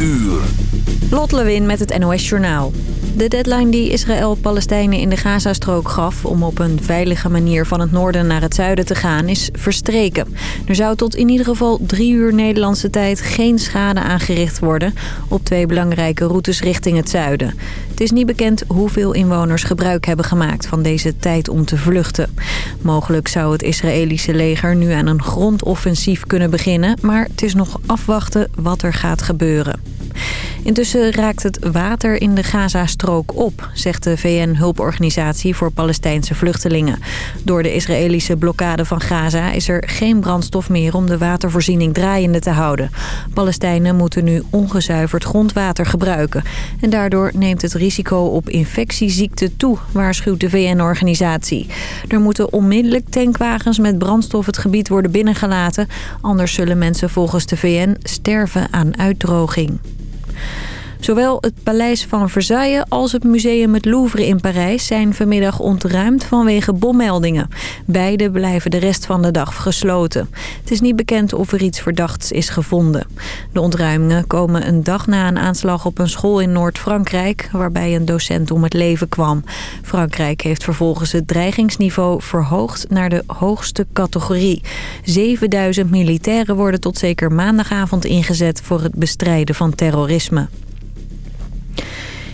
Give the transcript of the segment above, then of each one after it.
uur. Lot Lewin met het NOS Journaal. De deadline die Israël Palestijnen in de Gazastrook gaf... om op een veilige manier van het noorden naar het zuiden te gaan, is verstreken. Er zou tot in ieder geval drie uur Nederlandse tijd geen schade aangericht worden... op twee belangrijke routes richting het zuiden. Het is niet bekend hoeveel inwoners gebruik hebben gemaakt van deze tijd om te vluchten. Mogelijk zou het Israëlische leger nu aan een grondoffensief kunnen beginnen... maar het is nog afwachten wat er gaat gebeuren. Intussen raakt het water in de Gazastrook op, zegt de VN-hulporganisatie voor Palestijnse vluchtelingen. Door de Israëlische blokkade van Gaza is er geen brandstof meer om de watervoorziening draaiende te houden. Palestijnen moeten nu ongezuiverd grondwater gebruiken. En daardoor neemt het risico op infectieziekten toe, waarschuwt de VN-organisatie. Er moeten onmiddellijk tankwagens met brandstof het gebied worden binnengelaten. Anders zullen mensen volgens de VN sterven aan uitdroging. Zowel het paleis van Versailles als het museum het Louvre in Parijs zijn vanmiddag ontruimd vanwege bommeldingen. Beide blijven de rest van de dag gesloten. Het is niet bekend of er iets verdachts is gevonden. De ontruimingen komen een dag na een aanslag op een school in Noord-Frankrijk... waarbij een docent om het leven kwam. Frankrijk heeft vervolgens het dreigingsniveau verhoogd naar de hoogste categorie. 7000 militairen worden tot zeker maandagavond ingezet voor het bestrijden van terrorisme.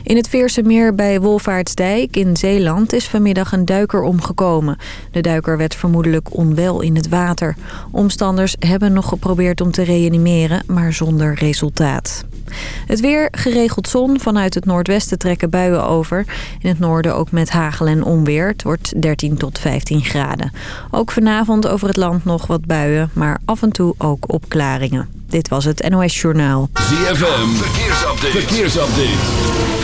In het Veerse meer bij Wolvaartsdijk in Zeeland is vanmiddag een duiker omgekomen. De duiker werd vermoedelijk onwel in het water. Omstanders hebben nog geprobeerd om te reanimeren, maar zonder resultaat. Het weer, geregeld zon. Vanuit het noordwesten trekken buien over. In het noorden ook met hagel en onweer. Het wordt 13 tot 15 graden. Ook vanavond over het land nog wat buien, maar af en toe ook opklaringen. Dit was het NOS Journaal. ZFM, verkeersupdate. verkeersupdate.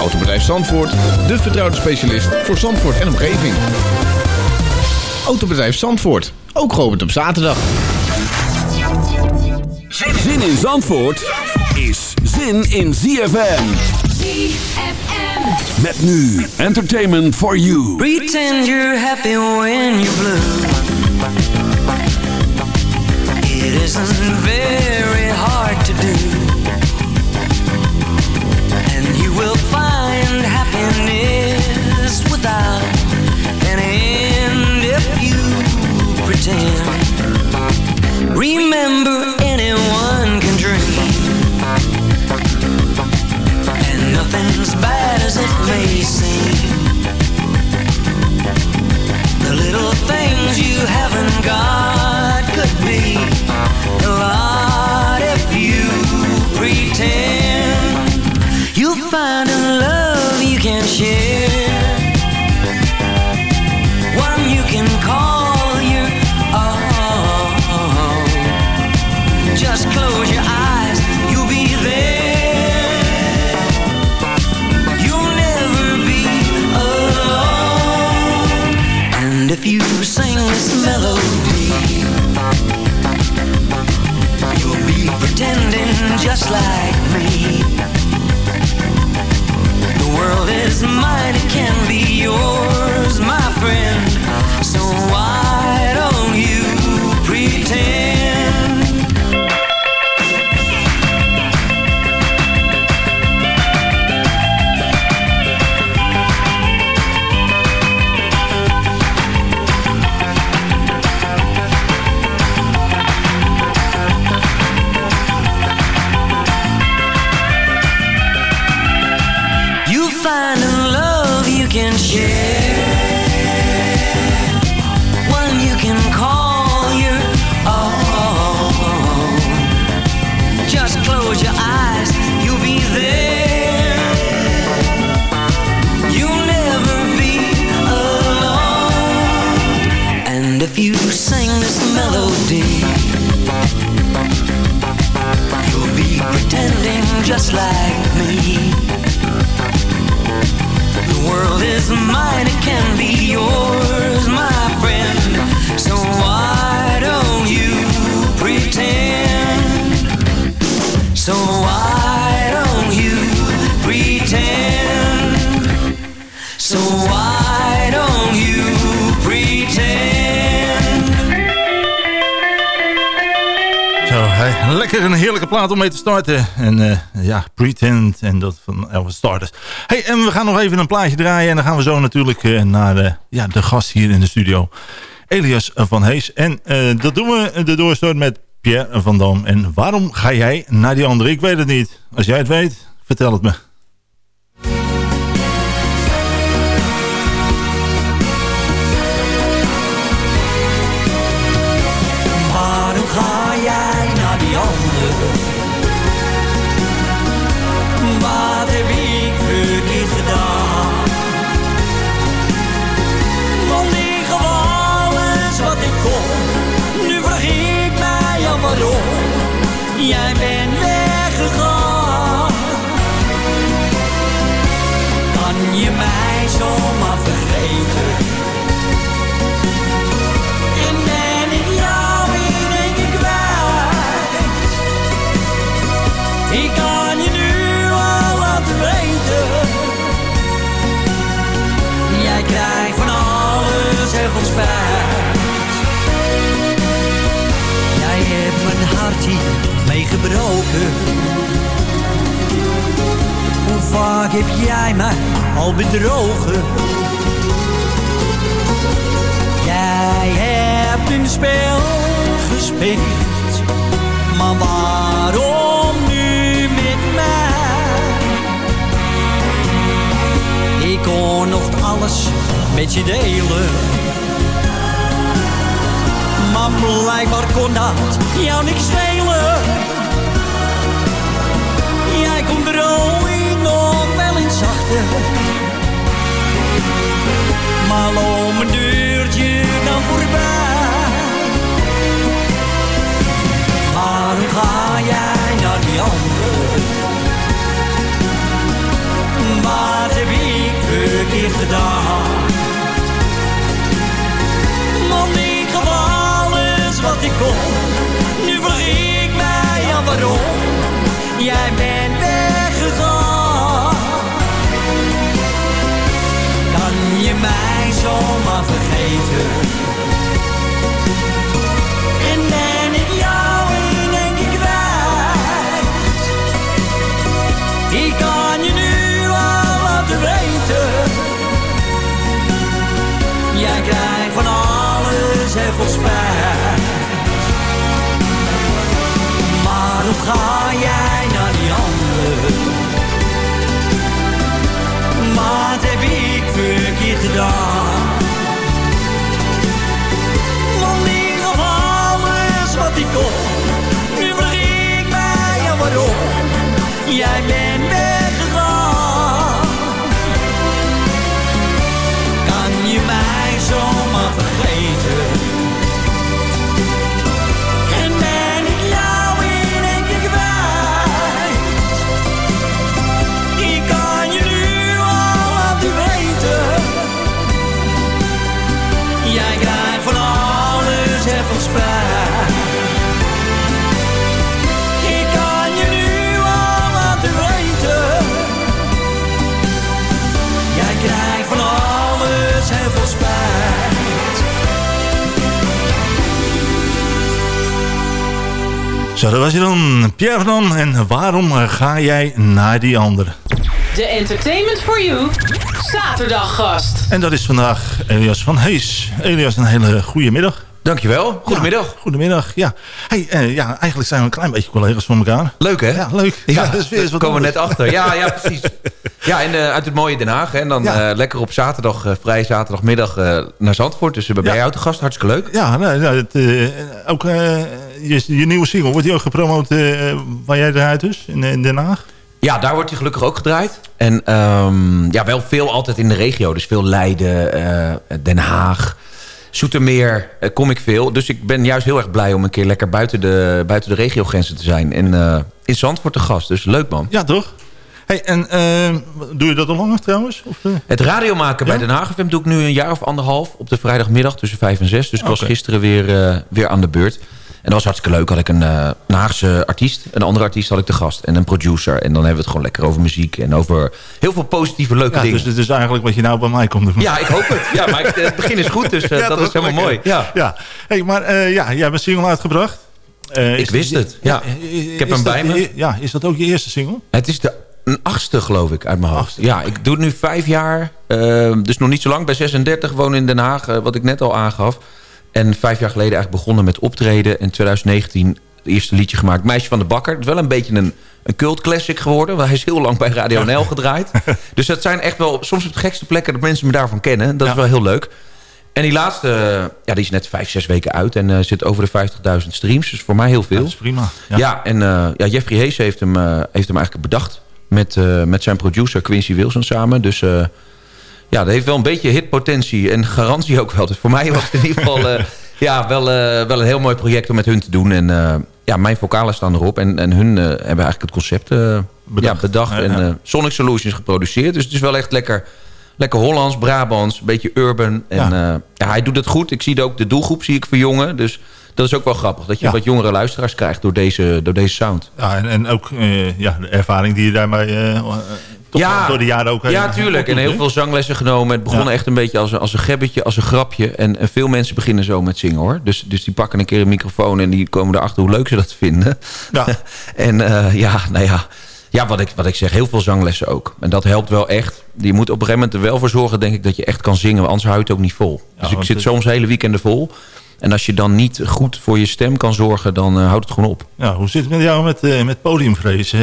Autobedrijf Zandvoort, de vertrouwde specialist voor Zandvoort en omgeving. Autobedrijf Zandvoort, ook geopend op zaterdag. Zin in Zandvoort is zin in ZFM. ZFM. Met nu Entertainment for You. Pretend you're happy when you're blue. It isn't very hard pretend. Remember, anyone can dream, and nothing's bad as it may seem. The little things you haven't got could be a lot if you pretend You'll find a love you can share te starten. En eh, ja, Pretend en dat van Elvis Starters. Hey, en we gaan nog even een plaatje draaien. En dan gaan we zo natuurlijk eh, naar de, ja, de gast hier in de studio. Elias van Hees. En eh, dat doen we de doorstart met Pierre van Dam. En waarom ga jij naar die andere? Ik weet het niet. Als jij het weet, vertel het me. Meegebroken. Hoe vaak heb jij mij al bedrogen? Jij hebt een spel gespeeld, maar waarom nu met mij? Ik kon nog alles met je delen, maar blijkbaar kon dat jou niks schelen. Maar loop mijn deurtje dan voorbij. Waarom ga jij naar die andere? Wat heb ik verkeerd gedaan? Want ik gaf alles wat ik kon. Nu vraag ik mij af waarom. Jij bent je mij zomaar vergeten? En ben ik jou in één keer kwijt? Ik kan je nu al laten weten. Jij krijgt van alles heel veel spijt. Waarom ga jij naar die andere? Heb ik verkeerd gedaan? Ik gaf alles wat ik kon. Nu vraag ik mij waarom. Jij bent Zo, dat was je dan. Pierre van. En waarom ga jij naar die andere? De Entertainment for You zaterdaggast. En dat is vandaag Elias van Hees. Elias, een hele goede middag. Dankjewel. Goedemiddag. Ja, goedemiddag, ja. Hey, eh, ja. Eigenlijk zijn we een klein beetje collega's van elkaar. Leuk hè? Ja, leuk. Ja, dat is komen we net achter. Ja, ja precies. Ja, en eh, uit het mooie Den Haag. Hè, en dan Ja. eh, lekker op zaterdag, vrij zaterdagmiddag naar Zandvoort. Dus we bij jou te gast. Hartstikke leuk. Ja, nou, nou, het, ook je, je nieuwe single, wordt die ook gepromoot waar jij eruit is, in, in Den Haag? Ja, daar wordt hij gelukkig ook gedraaid. En ehm, ja, wel veel altijd in de regio. Dus veel Leiden, Den Haag, Zoetermeer eh, kom ik veel. Dus ik ben juist heel erg blij om een keer lekker buiten de, buiten de regiogrenzen te zijn. En eh, in Zandvoort te gast. Dus leuk man. Ja, toch? Hey, en eh, doe je dat al langer trouwens? Of, eh? Het radiomaken bij Ja? Den Haag FM doe ik nu een jaar of anderhalf op de vrijdagmiddag tussen vijf en zes. Dus ik was gisteren weer, weer aan de beurt. En dat was hartstikke leuk. Had ik een, eh, een Haagse artiest, een andere artiest had ik te gast. En een producer. En dan hebben we het gewoon lekker over muziek. En over heel veel positieve leuke Ja, dingen. dus dit is eigenlijk wat je nou bij mij komt doen. Ja, ik hoop het. Ja, maar ik- het begin is goed, dus eh, Ja, dat is helemaal Lekker. mooi. Ja. Ja. Hey, maar eh, ja, jij hebt een single uitgebracht. Eh, Ik is- wist het, ja. Ik heb hem dat bij me. je- Ja, is dat ook je eerste single? Het is de een achtste, geloof ik, uit mijn hoofd. Achtste. Ja, ik doe het nu vijf jaar. eh, dus nog niet zo lang. Bij 36 woon in Den Haag, eh, wat ik net al aangaf. En vijf jaar geleden eigenlijk begonnen met optreden. In 2019 het eerste liedje gemaakt. Meisje van de Bakker. Het is wel een beetje een, een cult classic geworden. Want hij is heel lang bij Radio NL gedraaid. dus dat zijn echt wel soms op de gekste plekken... dat mensen me daarvan kennen. Dat is wel heel leuk. En die laatste, ja, die is net vijf, zes weken uit. En eh, zit over de 50.000 streams. Dus voor mij heel veel. Dat is prima. Ja, en eh, ja, Jeffrey Hees heeft hem, eh, heeft hem eigenlijk bedacht. Met, met zijn producer Quincy Wilson samen. Dus ja, dat heeft wel een beetje hitpotentie. En garantie ook wel. Dus voor mij was het in ieder geval eh, ja, wel, eh, wel een heel mooi project om met hun te doen. En eh, ja, mijn vocalen staan erop. En, en hun eh, hebben eigenlijk het concept eh, Bedacht. bedacht. Ja, bedacht. Ja, en ja. eh, Sonic Solutions geproduceerd. Dus het is wel echt lekker, lekker Hollands, Brabants. Een beetje urban. En Ja. hij doet het goed. Ik zie ook de doelgroep zie ik verjongen. Dus dat is ook wel grappig. Dat je Ja. wat jongere luisteraars krijgt door deze, door deze sound. Ja, en, en ook eh, ja, de ervaring die je daarmee eh, toch Ja. door de jaren ook... Ja, tuurlijk. En heel veel zanglessen genomen. Het begon Ja. echt een beetje als een, als een gebbetje, als een grapje. En, en veel mensen beginnen zo met zingen hoor. Dus, dus die pakken een keer een microfoon en die komen erachter hoe leuk ze dat vinden. Ja. en eh, ja, nou ja. Ja, wat ik, wat ik zeg, heel veel zanglessen ook. En dat helpt wel echt. Je moet op een gegeven moment er wel voor zorgen, denk ik, dat je echt kan zingen. Anders houdt het ook niet vol. dus ik zit het- soms hele weekenden vol. En als je dan niet goed voor je stem kan zorgen, dan eh, houdt het gewoon op. Ja, hoe zit het met jou met, eh, met podiumvrees?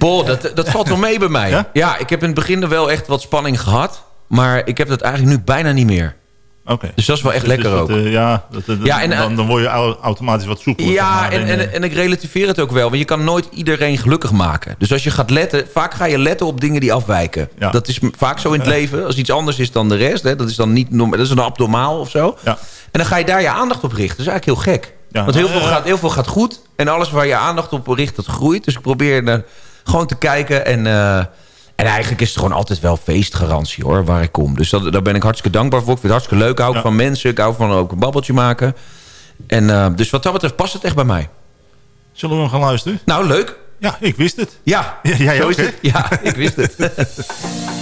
Boah, dat, dat valt wel mee bij mij. Ja? Ja? ik heb in het begin er wel echt wat spanning gehad. Maar ik heb dat eigenlijk nu bijna niet meer. Oké. Dus dat is wel echt lekker dat, ook. eh, ja, dat, dat- Ja, en, dan, dan word je au- automatisch wat soepeler. Ja, en, en, en ik relativeer het ook wel. Want je kan nooit iedereen gelukkig maken. Dus als je gaat letten... Vaak ga je letten op dingen die afwijken. Ja. Dat is vaak zo in het leven. Als iets anders is dan de rest. Hè, dat is dan niet norm- dat is een abnormaal of zo. Ja. En dan ga je daar je aandacht op richten. Dat is eigenlijk heel gek. Ja, Want heel veel, gaat, heel veel gaat goed. En alles waar je aandacht op richt, dat groeit. Dus ik probeer er gewoon te kijken. En, eh, en eigenlijk is het gewoon altijd wel feestgarantie hoor, waar ik kom. Dus dat, daar ben ik hartstikke dankbaar voor. Ik vind het hartstikke leuk. Ik hou Ja. van mensen. Ik hou van ook een babbeltje maken. En eh, dus wat dat betreft past het echt bij mij. Zullen we hem gaan luisteren? Nou, leuk. Ja, ik wist het. Ja, Ja, jij zo is het. Ja, ik wist het.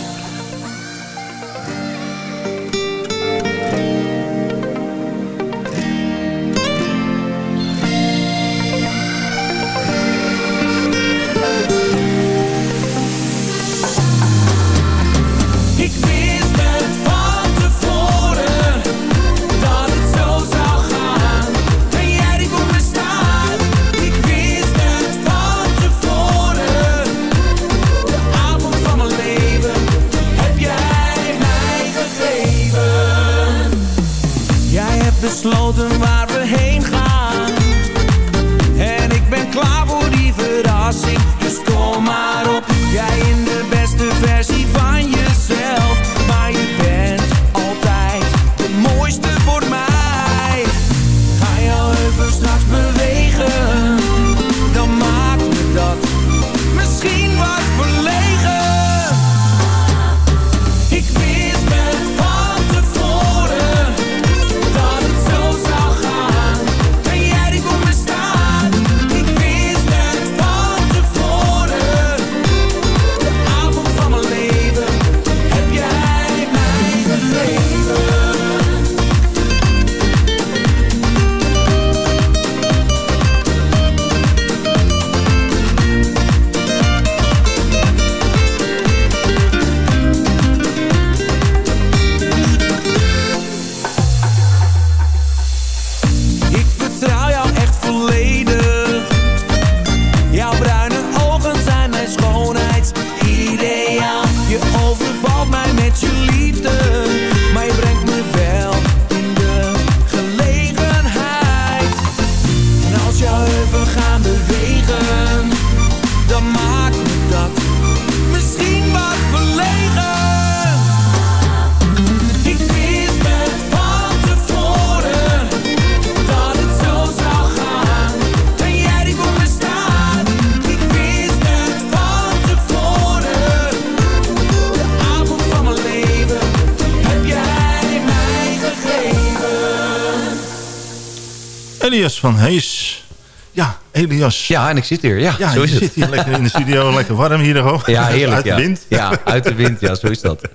Elias van Hees. Ja, Elias. Ja, en ik zit hier. Ja, Ja, zo je is het. zit hier lekker in de studio, lekker warm hier nog. Ja, heerlijk. Uit de wind. Ja, uit de wind. Ja, zo is dat.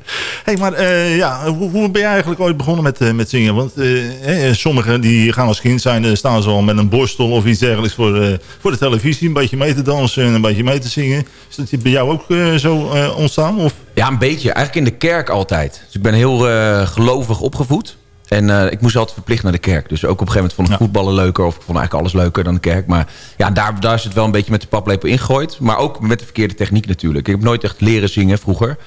Hey, maar eh, ja, hoe, hoe ben je eigenlijk ooit begonnen met, eh, met zingen? Want eh, sommigen die gaan als kind zijn, staan ze al met een borstel of iets dergelijks voor, voor de televisie. Een beetje mee te dansen en een beetje mee te zingen. Is dat bij jou ook zo ontstaan? Of? Ja, een beetje. Eigenlijk in de kerk altijd. Dus ik ben heel gelovig opgevoed. En eh, ik moest altijd verplicht naar de kerk. Dus ook op een gegeven moment vond ik Ja. voetballen leuker. Of ik vond eigenlijk alles leuker dan de kerk. Maar ja, daar, daar is het wel een beetje met de paplepel ingegooid. Maar ook met de verkeerde techniek natuurlijk. Ik heb nooit echt leren zingen vroeger.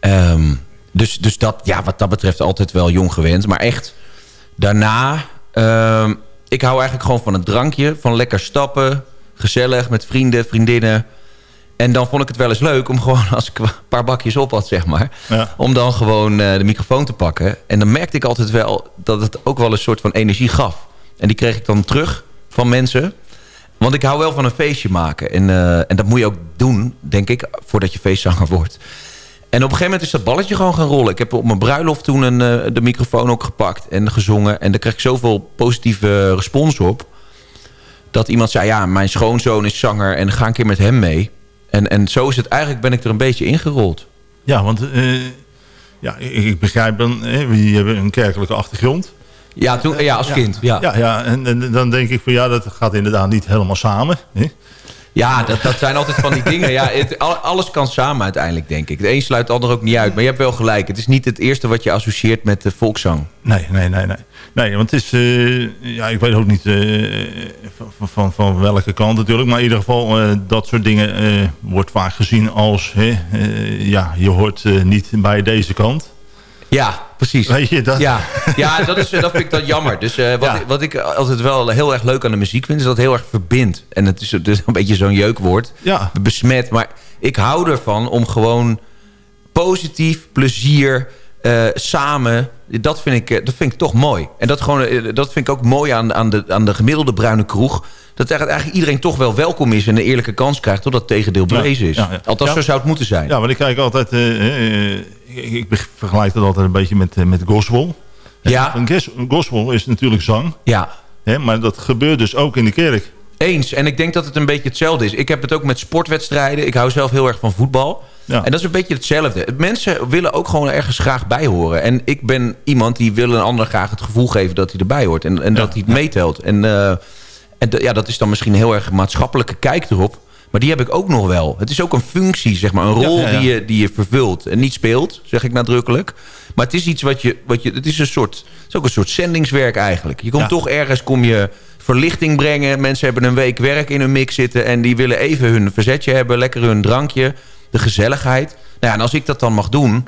Ehm, dus dus dat, ja, wat dat betreft altijd wel jong gewend. Maar echt, daarna... ehm, ik hou eigenlijk gewoon van een drankje. Van lekker stappen. Gezellig met vrienden, vriendinnen. En dan vond ik het wel eens leuk om gewoon, als ik een paar bakjes op had, zeg maar... Ja. om dan gewoon eh, de microfoon te pakken. En dan merkte ik altijd wel dat het ook wel een soort van energie gaf. En die kreeg ik dan terug van mensen. Want ik hou wel van een feestje maken. En, eh, en dat moet je ook doen, denk ik, voordat je feestzanger wordt. En op een gegeven moment is dat balletje gewoon gaan rollen. Ik heb op mijn bruiloft toen een, eh, de microfoon ook gepakt en gezongen. En daar kreeg ik zoveel positieve respons op. Dat iemand zei, ja, mijn schoonzoon is zanger en ga een keer met hem mee. En, en zo is het eigenlijk, ben ik er een beetje ingerold. Ja, want eh, ja, ik, ik begrijp dan, hè, jullie hebben een kerkelijke achtergrond. Ja, toen, ja als kind. Ja, ja. Ja, ja en, en dan denk ik van ja, dat gaat inderdaad niet helemaal samen. Hè? Dat, dat zijn altijd van die dingen. Ja, het, al- alles kan samen uiteindelijk, denk ik. De een sluit het ander ook niet uit. Maar je hebt wel gelijk. Het is niet het eerste wat je associeert met de volkszang. Nee, nee, nee, nee. Nee, want het is, eh, ja, ik weet ook niet eh, van, van, van welke kant natuurlijk. Maar in ieder geval, eh, dat soort dingen wordt vaak gezien als, hè, ja, je hoort niet bij deze kant. Ja, precies. Weet je dat? Ja, ja dat, is, dat vind ik dan jammer. Dus eh, wat, Ja. wat ik altijd wel heel erg leuk aan de muziek vind... is dat het heel erg verbindt. En het is dus een beetje zo'n jeukwoord. Ja. Besmet. Maar ik hou ervan om gewoon positief, plezier, eh, samen... Dat vind, ik, eh, dat vind ik toch mooi. En dat, gewoon, eh, dat vind ik ook mooi aan, aan, de, aan de gemiddelde bruine kroeg. Dat eigenlijk iedereen toch wel welkom is... en een eerlijke kans krijgt totdat het tegendeel bewezen is. ja, ja. Althans, zo zou het moeten zijn. Ja, want ik kijk altijd, ik, ik vergelijk dat altijd een beetje met, met gospel. Ja. Gospel is natuurlijk zang, ja. hè, maar dat gebeurt dus ook in de kerk. Eens. En ik denk dat het een beetje hetzelfde is. Ik heb het ook met sportwedstrijden. Ik hou zelf heel erg van voetbal. Ja. En dat is een beetje hetzelfde. Mensen willen ook gewoon ergens graag bij horen. En ik ben iemand die wil een ander graag het gevoel geven dat hij erbij hoort. En, en Ja, dat hij het meetelt. En, eh, en ja, dat is dan misschien een heel erg maatschappelijke kijk erop. Maar die heb ik ook nog wel. Het is ook een functie, zeg maar. Een rol ja. Die, je, die je vervult. En niet speelt, zeg ik nadrukkelijk. Maar het is iets wat je... Wat je het, is een soort, het is ook een soort zendingswerk eigenlijk. Je komt toch ergens kom je verlichting brengen. Mensen hebben een week werk in hun mix zitten... en die willen even hun verzetje hebben, lekker hun drankje, de gezelligheid. Nou ja, en als ik dat dan mag doen...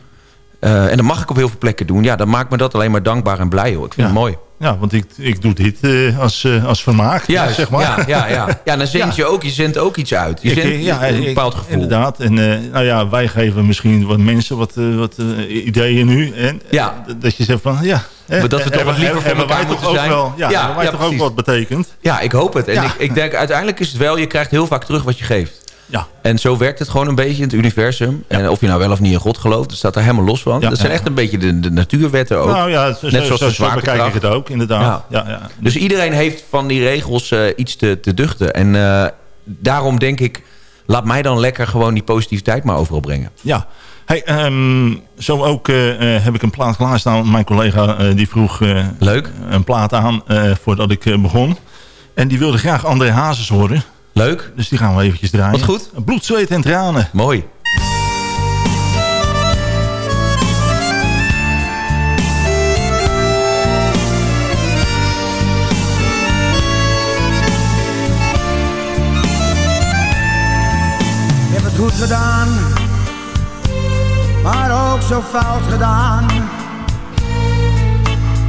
eh, en dat mag ik op heel veel plekken doen... ja, dan maakt me dat alleen maar dankbaar en blij. Hoor. Ik vind Ja. het mooi. Ja, want ik, ik doe dit eh, als, eh, als vermaak, Juist, zeg maar. ja, ja, ja. ja, dan zend Ja. je ook, je zendt ook iets uit. Je zendt ja, een bepaald gevoel. Inderdaad. En nou ja, wij geven misschien wat mensen wat, wat ideeën nu. En Ja. dat je zegt van, ja... hè, Maar dat we toch wat liever voor wij toch ook zijn. Wel, ja, Ja, wij ja, toch ook wat betekend. Ja, ik hoop het. En Ja. ik, ik denk, uiteindelijk is het wel... je krijgt heel vaak terug wat je geeft. Ja. En zo werkt het gewoon een beetje in het universum. En of je nou wel of niet in God gelooft, dat staat er helemaal los van. Ja, dat zijn echt een beetje de, de natuurwetten ook. Nou ja, zo, Net zoals zo, de zo bekijk ik zwaartekracht. het ook, inderdaad. Ja. Ja, Dus iedereen heeft van die regels eh, iets te, te duchten. En eh, daarom denk ik, laat mij dan lekker gewoon die positiviteit maar overal brengen. Ja. Hey, ehm, zo ook eh, heb ik een plaat klaarstaan. Mijn collega die vroeg Leuk. een plaat aan voordat ik begon. En die wilde graag André Hazes horen. Leuk. Dus die gaan we eventjes draaien. Wat goed. Bloed, zweet en tranen. Mooi. Ik heb het goed gedaan, maar ook zo fout gedaan.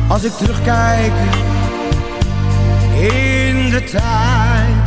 Als ik terugkijk in de tijd.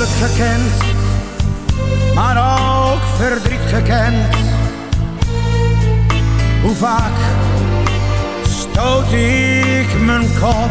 gekend, maar ook verdriet gekend. Hoe vaak stoot ik mijn kop,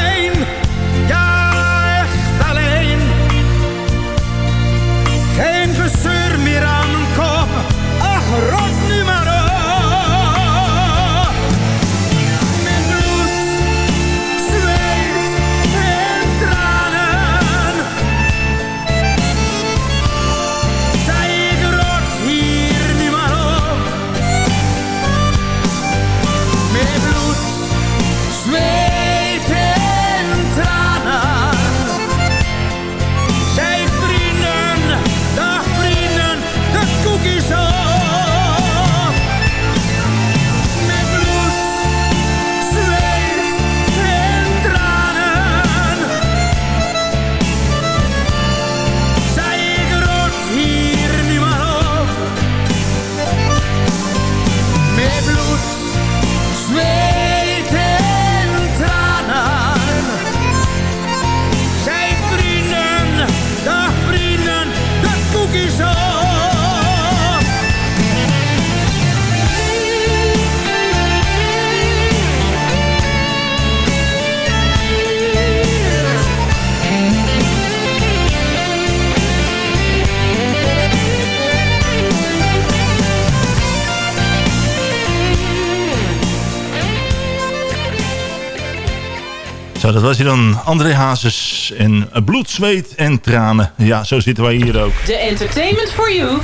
Zo, dat was hij dan. André Hazes en bloed, zweet en tranen. Ja, zo zitten wij hier ook. De Entertainment for You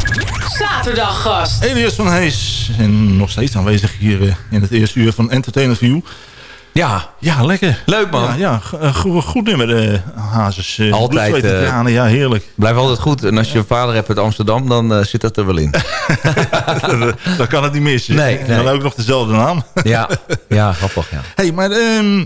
zaterdaggast. Elias van Hees. En nog steeds aanwezig hier eh, in het eerste uur van Entertainment View. Ja, Ja, lekker. leuk man. Ja, eh, goed, goed nummer, eh, Hazes. Altijd, bloed, zweet en tranen. Ja, heerlijk. Blijf altijd goed. En als je een vader hebt uit Amsterdam, dan zit dat er wel in. Dan kan het niet missen. Nee, En nee. dan ook nog dezelfde naam. ja, ja, grappig. Ja. hey, maar ehm,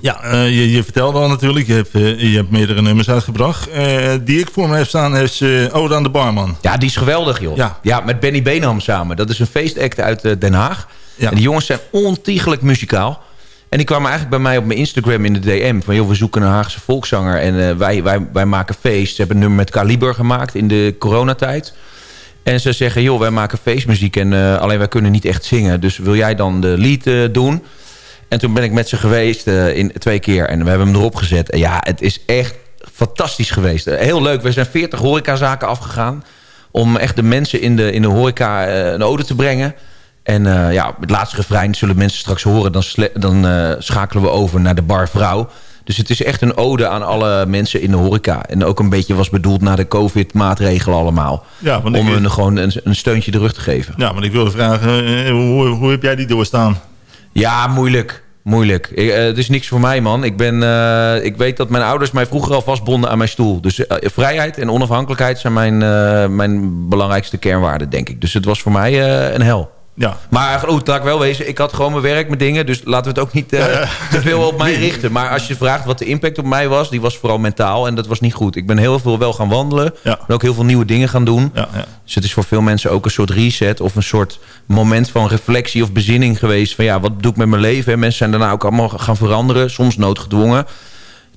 ja, eh, je, je vertelde al natuurlijk. Je hebt, eh, je hebt meerdere nummers uitgebracht. Eh, die ik voor me heb staan is Ode aan de Barman. Ja, die is geweldig, joh. Ja. Ja, met Benny Beenham samen. Dat is een feestact uit Den Haag. Ja. En die jongens zijn ontiegelijk muzikaal. En die kwamen eigenlijk bij mij op mijn Instagram in de DM. Van, joh, we zoeken een Haagse volkszanger. En wij, wij, wij maken feest. Ze hebben een nummer met Kaliber gemaakt in de coronatijd. En ze zeggen, joh, wij maken feestmuziek. En alleen wij kunnen niet echt zingen. Dus wil jij dan de lied doen? En toen ben ik met ze geweest eh, in, twee keer. En we hebben hem erop gezet. En ja, het is echt fantastisch geweest. Eh, heel leuk. We zijn 40 horecazaken afgegaan. Om echt de mensen in de, in de horeca eh, een ode te brengen. En ja, het laatste refrein zullen mensen straks horen. Dan, dan schakelen we over naar de bar vrouw. Dus het is echt een ode aan alle mensen in de horeca. En ook een beetje was bedoeld naar de covid-maatregelen allemaal. Ja, om ik- hun gewoon een, een steuntje de rug te geven. Ja, maar ik wilde vragen, hoe, hoe heb jij die doorstaan? Ja, moeilijk. Moeilijk. Eh, het is niks voor mij, man. Ik, ben, eh, ik weet dat mijn ouders mij vroeger al vastbonden aan mijn stoel. Dus eh, vrijheid en onafhankelijkheid zijn mijn, mijn belangrijkste kernwaarden, denk ik. Dus het was voor mij een hel. Ja, Maar goed, laat ik wel wezen. Ik had gewoon mijn werk, mijn dingen. Dus laten we het ook niet eh, te veel op mij richten. Maar als je vraagt wat de impact op mij was... die was vooral mentaal en dat was niet goed. Ik ben heel veel wel gaan wandelen. Ja. En ook heel veel nieuwe dingen gaan doen. ja, ja. Dus het is voor veel mensen ook een soort reset... of een soort moment van reflectie of bezinning geweest... van ja, wat doe ik met mijn leven? En mensen zijn daarna ook allemaal gaan veranderen. Soms noodgedwongen.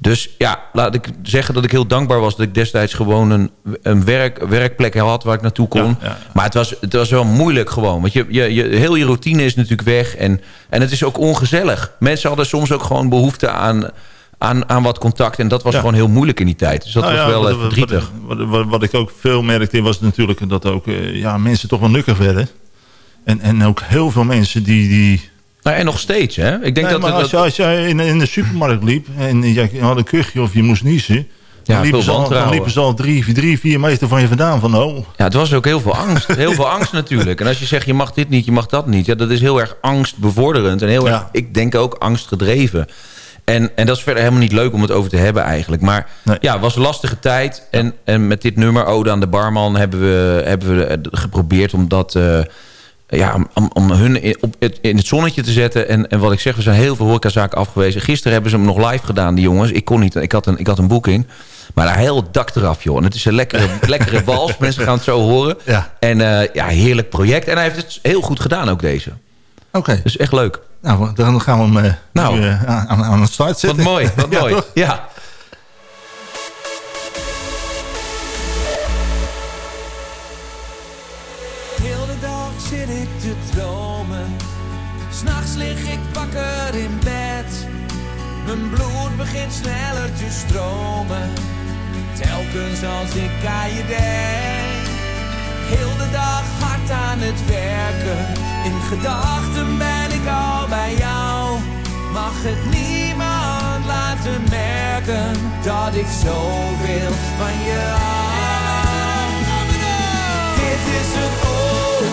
Dus ja, laat ik zeggen dat ik heel dankbaar was... dat ik destijds gewoon een, een werk, werkplek had waar ik naartoe kon. Ja, ja, ja. Maar het was, het was wel moeilijk gewoon. Want je, je, je, heel je routine is natuurlijk weg. En, en het is ook ongezellig. Mensen hadden soms ook gewoon behoefte aan, aan, aan wat contact. En dat was Ja. gewoon heel moeilijk in die tijd. Dus dat Nou was wel wat- verdrietig. Wat, wat, wat ik ook veel merkte was natuurlijk dat ook eh, ja, mensen toch wel nukkig werden. En, en ook heel veel mensen die... die Nou, en nog steeds, hè? Ik denk Nee, dat... maar dat- als, als je in, in de supermarkt liep en je had een kuchje of je moest niezen... Ja, dan, liepen al, dan liepen ze al drie, drie, vier meter van je vandaan. Van, oh, Ja, het was ook heel veel angst. Heel veel angst natuurlijk. En als je zegt, je mag dit niet, je mag dat niet. Ja, dat is heel erg angstbevorderend. En heel Ja. erg, ik denk ook angstgedreven. En, en dat is verder helemaal niet leuk om het over te hebben eigenlijk. Maar Nee. ja, het was een lastige tijd. En, en met dit nummer, Ode aan de Barman, hebben we, hebben we eh, geprobeerd om dat... eh, ja, om- om, hun in, op, het- in het zonnetje te zetten. En, en wat ik zeg, we zijn heel veel horecazaken afgewezen. Gisteren hebben ze hem nog live gedaan, die jongens. Ik kon niet, ik had een, ik had een boeking. Maar daar heel het dak eraf, joh. En het is een lekkere, lekkere wals. Mensen gaan het zo horen. Ja. En eh, ja, heerlijk project. En hij heeft het heel goed gedaan ook, deze. oké. Dus echt leuk. Nou, dan gaan we hem eh, Nou. nu, eh, aan, aan- het start Wat zetten. mooi, wat mooi. Ja. Sneller te stromen. Telkens als ik aan je denk. Heel de dag hard aan het werken. In gedachten ben ik al bij jou. Mag het niemand laten merken dat ik zoveel van je hou. Dit is een ode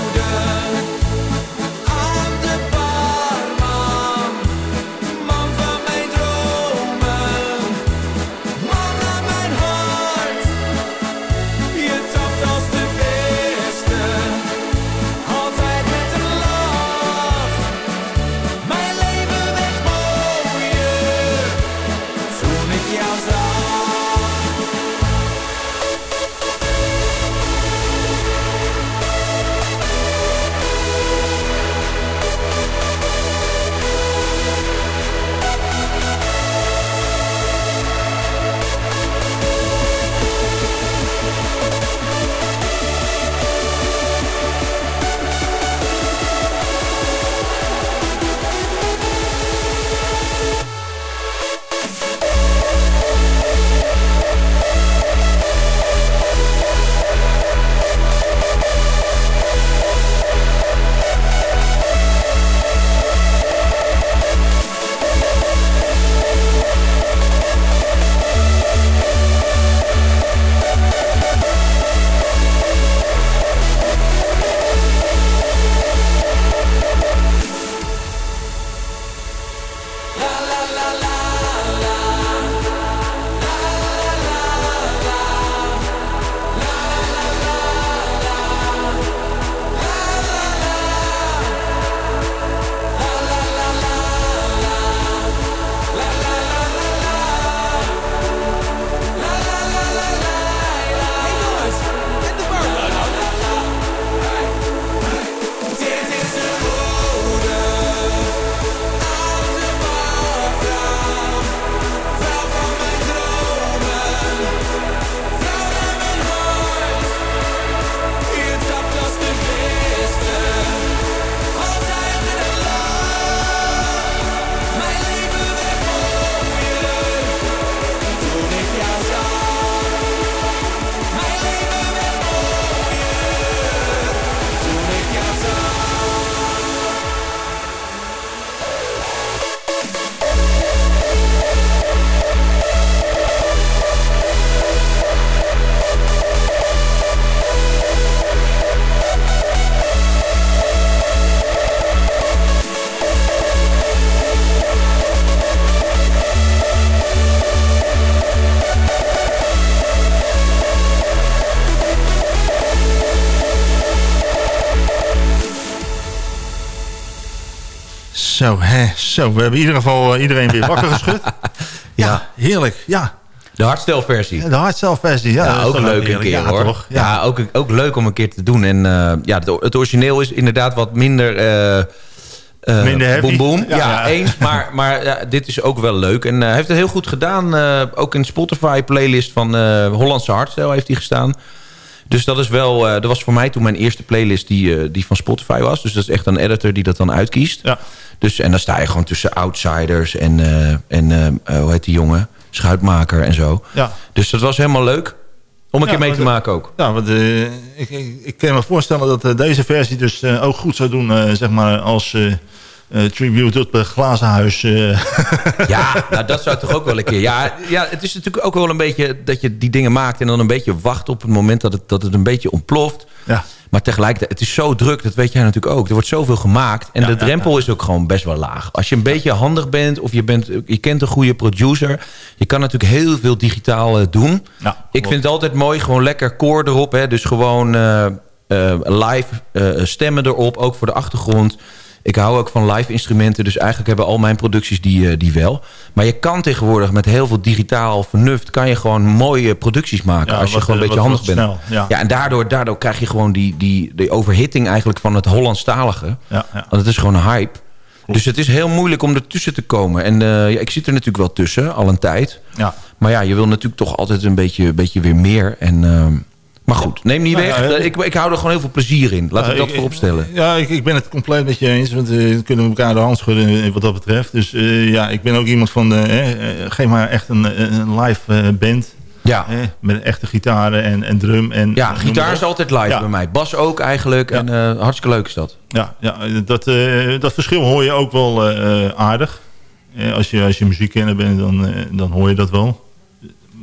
Zo. We hebben in ieder geval eh, iedereen weer wakker geschud. Ja, heerlijk. Ja, De hardstelversie. de hardstyle-versie. Ja, Ja, ook leuk een heerlijk. keer ja, hoor. Toch? Ja, ook, ook leuk om een keer te doen. En eh, ja, het, het origineel is inderdaad wat minder... eh, eh, Minder heavy. Boom boom. Ja, Ja, ja. eens. Maar, maar ja, dit is ook wel leuk. En eh, hij heeft het heel goed gedaan. eh, ook in de Spotify playlist van eh, Hollandse Hardstyle heeft hij gestaan. Dus dat is wel, eh, dat was voor mij toen mijn eerste playlist die, eh, die van Spotify was. Dus dat is echt een editor die dat dan uitkiest. Ja. Dus, en dan sta je gewoon tussen outsiders en, eh, en hoe heet die jongen? Schuitmaker en zo. Ja. Dus dat was helemaal leuk. Om een Ja, keer mee te maken ook. Ja, want ik, ik, ik kan me voorstellen dat deze versie dus ook goed zou doen, zeg maar, als eh, tribute op het glazen huis. eh. Ja, nou dat zou toch ook wel een keer... Ja, ja, het is natuurlijk ook wel een beetje dat je die dingen maakt... en dan een beetje wacht op het moment dat het, dat het een beetje ontploft. ja. Maar tegelijkertijd, het is zo druk, dat weet jij natuurlijk ook. Er wordt zoveel gemaakt en Ja, de ja, drempel is ook gewoon best wel laag. Als je een beetje handig bent of je, bent, je kent een goede producer... je kan natuurlijk heel veel digitaal eh, doen. Ja, Ik vind het altijd mooi, gewoon lekker koor erop. Hè, dus gewoon live stemmen erop, ook voor de achtergrond. Ik hou ook van live instrumenten, dus eigenlijk hebben al mijn producties die, eh, die wel. Maar je kan tegenwoordig met heel veel digitaal vernuft... kan je gewoon mooie producties maken Ja, als je wat, gewoon een beetje handig bent. snel, ja. en daardoor, daardoor krijg je gewoon die, die, die overhitting eigenlijk van het Hollandstalige. Ja, ja. Want het is gewoon een hype. Dus het is heel moeilijk om ertussen te komen. En eh, ja, ik zit er natuurlijk wel tussen, al een tijd. ja. Maar ja, je wil natuurlijk toch altijd een beetje, beetje weer meer. En, ehm, maar goed, neem niet Nou, weg. ja, ik, ik hou er gewoon heel veel plezier in. Laat ik dat voorop stellen. Ja, ik, ik ben het compleet met je eens. Want eh, we kunnen elkaar de hand schudden eh, wat dat betreft. Dus eh, ja, ik ben ook iemand van... eh, geef maar echt een, een live band. Ja, met echte gitaren en, en drum. En, ja gitaar is altijd live Ja. bij mij. Bas ook eigenlijk. Ja. En hartstikke leuk is dat. Ja, ja dat, dat verschil hoor je ook wel aardig. Eh, als, je, als je muziekkenner bent, dan, dan hoor je dat wel.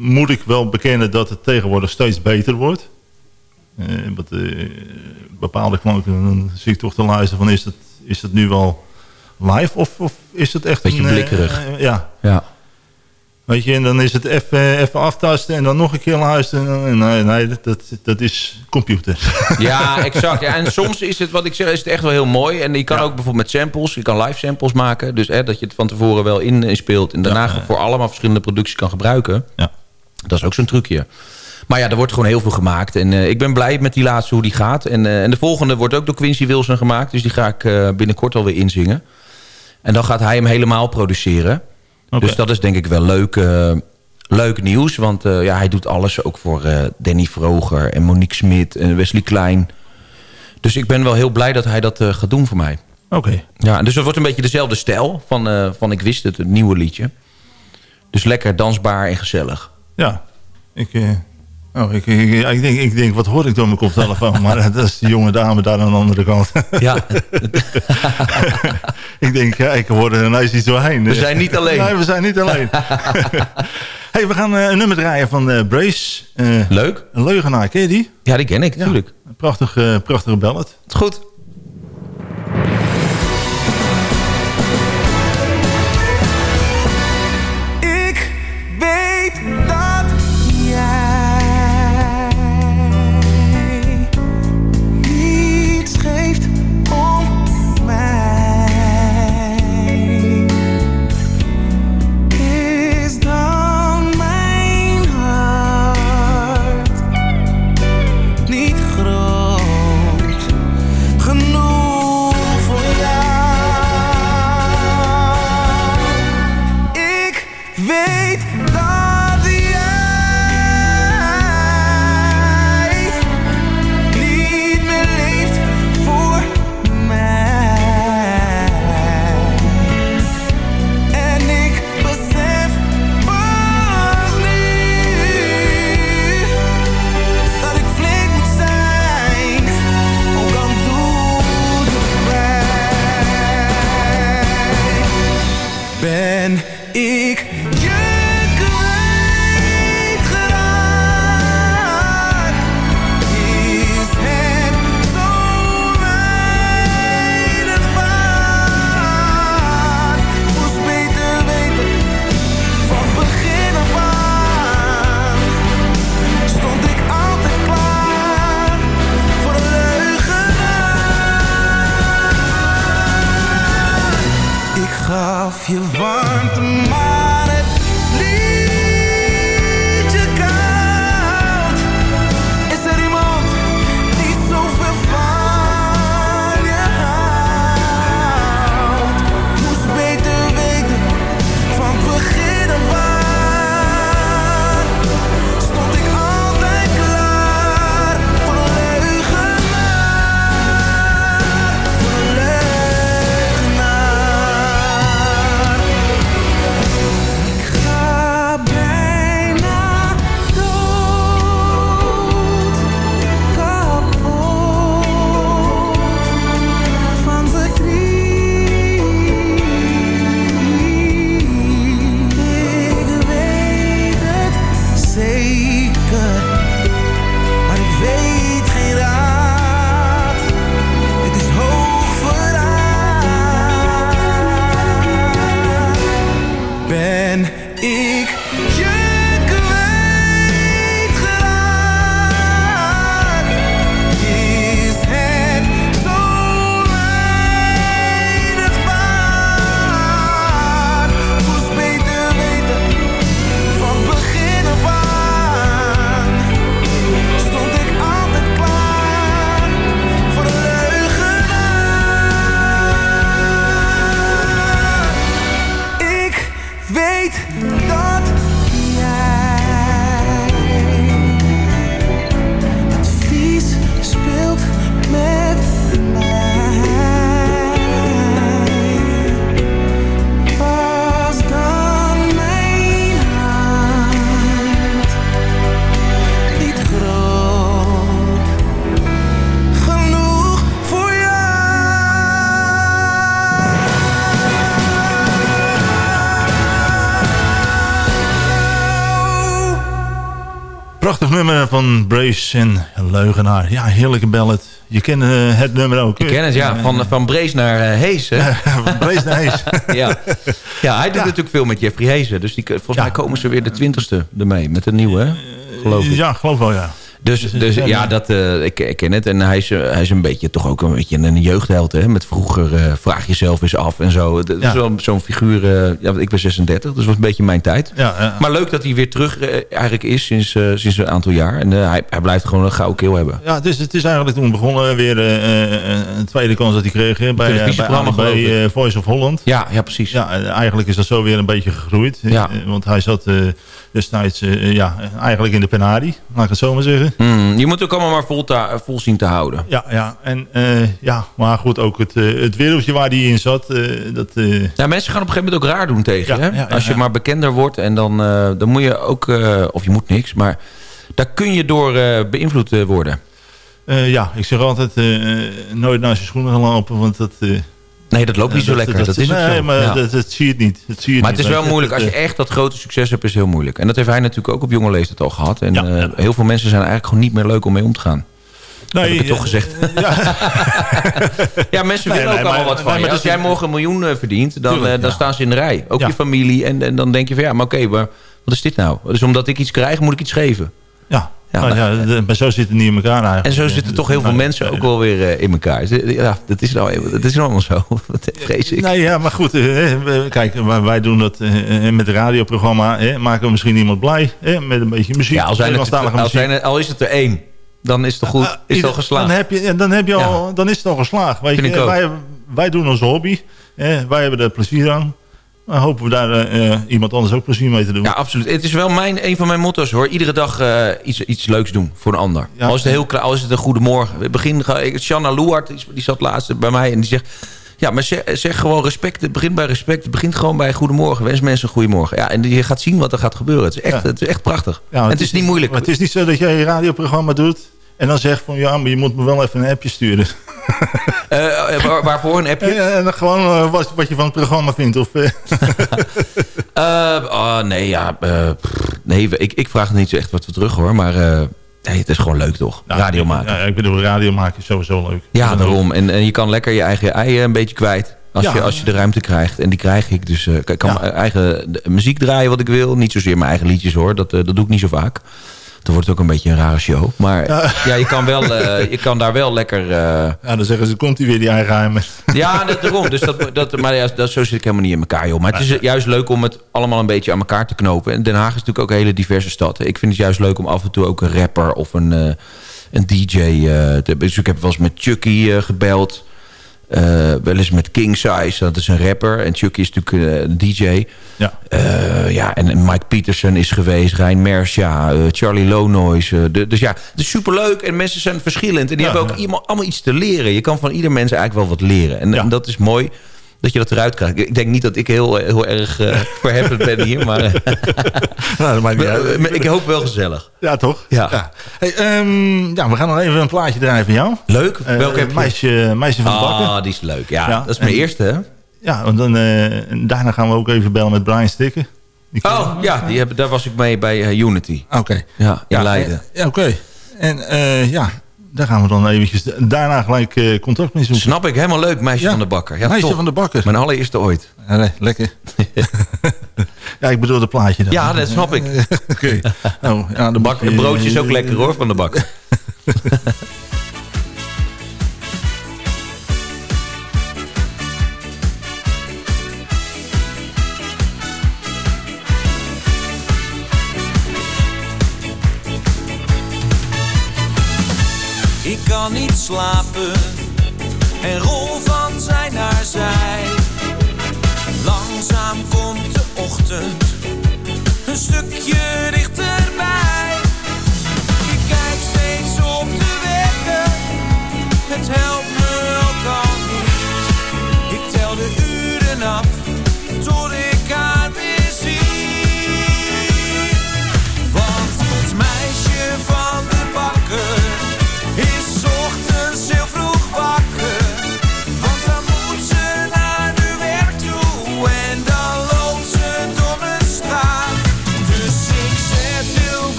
Moet ik wel bekennen dat het tegenwoordig steeds beter wordt. Eh, wat, eh, bepaalde klanken, dan zie ik toch te luisteren van is het, is het nu wel live of, of is het echt Beetje een... eh, blikkerig. ja, Ja. weet je, en dan is het even, even aftasten en dan nog een keer luisteren. Nee, nee dat, dat, is computer. Ja, exact. Ja, en soms is het, wat ik zeg, is het echt wel heel mooi. En je kan ook bijvoorbeeld met samples, je kan live samples maken. Dus hè, dat je het van tevoren wel in, in speelt. En daarna Ja. voor allemaal verschillende producties kan gebruiken. Ja. Dat is ook zo'n trucje. Maar ja, er wordt gewoon heel veel gemaakt. En eh, ik ben blij met die laatste hoe die gaat. En, eh, en de volgende wordt ook door Quincy Wilson gemaakt. Dus die ga ik eh, binnenkort alweer inzingen. En dan gaat hij hem helemaal produceren. Dus dat is denk ik wel leuk, leuk nieuws. Want ja, hij doet alles ook voor Danny Vroger en Monique Smit en Wesley Klein. Dus ik ben wel heel blij dat hij dat gaat doen voor mij. Oké. Ja, dus het wordt een beetje dezelfde stijl van, van Ik Wist Het, het nieuwe liedje. Dus lekker dansbaar en gezellig. Ja, ik, eh, oh, ik, ik, ik, denk, ik denk, wat hoor ik door mijn koptelefoon? maar dat is die jonge dame daar aan de andere kant. Ja, ik denk, ja, ik hoor er ineens iets doorheen. we zijn niet alleen. Nee, we zijn niet alleen. hey, we gaan eh, een nummer draaien van eh, Brace. Leuk. een leugenaar, ken je die? Ja, die ken ik natuurlijk. Een prachtig, eh, prachtige ballad. Goed. En Leugenaar. Ja, heerlijke ballad. Je kent eh, het nummer ook. Ik ken het, ja. Van, van Brees naar uh, Hees, hè? van Brees naar Hees. ja. ja, hij doet natuurlijk veel met Jeffrey Hees. Dus die, volgens mij komen ze weer de twintigste ermee. Met een nieuwe, hè? Geloof ik. Ja, geloof wel, ja. Dus, dus ja, dat, uh, ik, ik, ken het. En hij is, hij is een beetje toch ook een beetje een jeugdheld. Hè? Met vroeger uh, vraag jezelf eens af en zo. Dat ja. zo'n figuur. Uh, ja, ik ben 36, dus was een beetje mijn tijd. Ja, maar leuk dat hij weer terug eigenlijk is sinds, sinds een aantal jaar. En hij, hij blijft gewoon een gouden keel hebben. Ja, het is, het is eigenlijk toen begonnen. Weer een tweede kans dat hij kreeg hè, bij, bij, bij Voice of Holland. Ja, ja, precies. Ja, eigenlijk is dat zo weer een beetje gegroeid. Ja. want hij zat destijds ja, eigenlijk in de penari. Laat ik het zo maar zeggen. Mm, je moet ook allemaal maar vol, te, vol zien te houden. Ja, ja. En, uh, ja maar goed, ook het, uh, het wereldje waar die in zat. Uh, dat, Ja, mensen gaan op een gegeven moment ook raar doen tegen ja. Hè? Ja, Als je maar bekender wordt en dan, dan moet je ook... of je moet niks, maar daar kun je door beïnvloed worden. ja, ik zeg altijd nooit naast je schoenen gaan lopen, want dat... Nee, dat loopt niet zo dat, lekker. Dat, dat is nee, zo. maar ja. dat, dat, zie je het niet. Dat zie je maar niet. het is wel moeilijk. Als je echt dat grote succes hebt, is het heel moeilijk. En dat heeft hij natuurlijk ook op jonge leeftijd al gehad. En Ja, uh, ja. heel veel mensen zijn eigenlijk gewoon niet meer leuk om mee om te gaan. Nee, heb ik het toch gezegd. Ja, Ja, mensen willen nee, ook allemaal wat van je. maar Als jij morgen een miljoen eh, verdient, dan, Tuurlijk, eh, dan staan ze in de rij. Ook je familie. En, en dan denk je van ja, maar oké, maar wat is dit nou? Dus omdat ik iets krijg, moet ik iets geven. ja. Ja, Nou, ja, de- maar zo zit het niet in elkaar eigenlijk. En zo zitten toch heel veel Nee, mensen ook wel weer eh, in elkaar. Ja, dat is nou, even- dat is nou allemaal zo. Dat vrees ik. Nee, ja, maar goed. eh, we- kijk, wij, doen dat eh, met het radioprogramma. eh, maken we misschien iemand blij. eh, met een beetje muziek. Ja, al, zijn het, al, muziek. zijn al is het er één, dan is het toch goed. Is het al geslaagd. Dan, heb je, dan, heb je al, dan is het al geslaagd. Weet je, wij, wij doen onze hobby. eh, wij hebben er plezier aan. Dan hopen we daar eh, eh, iemand anders ook plezier mee te doen. Ja, absoluut. Het is wel mijn, een van mijn motto's hoor. Iedere dag eh, iets, iets leuks doen voor een ander. Ja. al, is het heel, al is het een goede morgen. Begin, Shanna Loeart, die, die zat laatst bij mij en die zegt... Ja, maar zeg, zeg gewoon respect. Het begint bij respect. Het begint gewoon bij goedemorgen. Wens mensen een goedemorgen. Ja, en je gaat zien wat er gaat gebeuren. Het is echt, Ja. het is echt prachtig. Ja, en het is niet moeilijk. Maar het is niet zo dat jij je radioprogramma doet... en dan zegt van ja, maar je moet me wel even een appje sturen. Eh, eh, waar- waarvoor een appje? En, gewoon eh, wat, wat je van het programma vindt. Of, oh, nee, ja. nee, ik, ik vraag niet zo echt wat voor terug hoor. Maar nee, het is gewoon leuk toch? nou, Radio maken. Ja, ik bedoel, radio maken is sowieso leuk. Ja, daarom. En, en je kan lekker je eigen ei een beetje kwijt. Als, Ja. je, als je de ruimte krijgt. En die krijg ik. Dus ik kan mijn eigen muziek draaien wat ik wil. Niet zozeer mijn eigen liedjes hoor. Dat, dat doe ik niet zo vaak. Dan wordt het ook een beetje een rare show. Maar ja, je, kan wel, eh, je kan daar wel lekker... eh, Ja, dan zeggen ze, komt hij weer die geheimen. ja, dat, daarom. Dus dat, dat, maar ja, dat, zo zit ik helemaal niet in elkaar, joh. Maar het is juist leuk om het allemaal een beetje aan elkaar te knopen. En Den Haag is natuurlijk ook een hele diverse stad. Ik vind het juist leuk om af en toe ook een rapper of een, eh, een DJ... te, dus ik heb wel eens met Chucky gebeld. Eh, wel eens met King Size, dat is een rapper. En Chucky is natuurlijk eh, een DJ. Ja. Eh, ja, en Mike Peterson is geweest, Rijn Mersja, eh, Charlie de- dus ja, het is superleuk en mensen zijn verschillend. En die Ja, hebben ook ja. iemand, allemaal iets te leren. Je kan van ieder mens eigenlijk wel wat leren. En, Ja. en dat is mooi dat je dat eruit krijgt. Ik denk niet dat ik heel, heel erg eh verheffend ben hier, maar eh, Nou, maar ik hoop wel gezellig. Ja, toch? Ja. Hey, ehm, ja, we gaan nog even een plaatje draaien van jou. Leuk. Eh, Welke heb je? meisje, meisje van de Bakken. Ah, die is leuk. Ja, Ja, dat is mijn en- eerste, hè? Ja, want dan, eh, en daarna gaan we ook even bellen met Brian Stikken. Oh, ja, die hebben, daar was ik mee bij eh, Unity. Oké. Ja, in Leiden. eh, Ja, oké. En eh, ja, daar gaan we dan eventjes daarna gelijk eh, contact mee zoeken. Snap ik, helemaal leuk. Meisje Ja, van de Bakker. Ja, meisje top. van de Bakker. Mijn allereerste ooit. Ja, nee, lekker. ja, ik bedoel het plaatje dan. Ja, dat snap ik. Oké. Oh, ja, de Bak, het broodje is ook lekker hoor, van de Bakker. Ik kan niet slapen